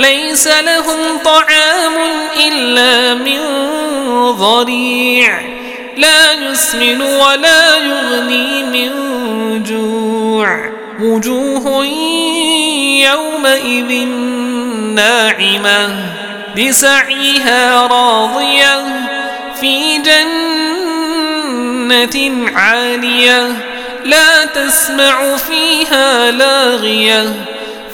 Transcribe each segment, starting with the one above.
ليس لهم طعام إلا من ضريع. لا يسمن ولا يغني من جوع. وجوه يومئذ ناعمة لسعيها راضية. في جنة عالية لا تسمع فيها لاغية.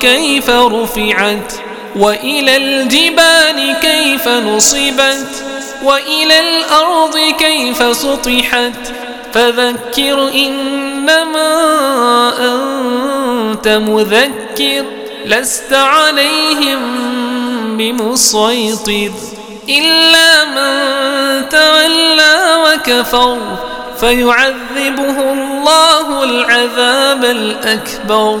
كيف رفعت وإلى الجبال كيف نصبت وإلى الأرض كيف سطحت فذكر إنما أنت مذكر لست عليهم بمسيطر إلا من تولى وكفر فيعذبه الله العذاب الأكبر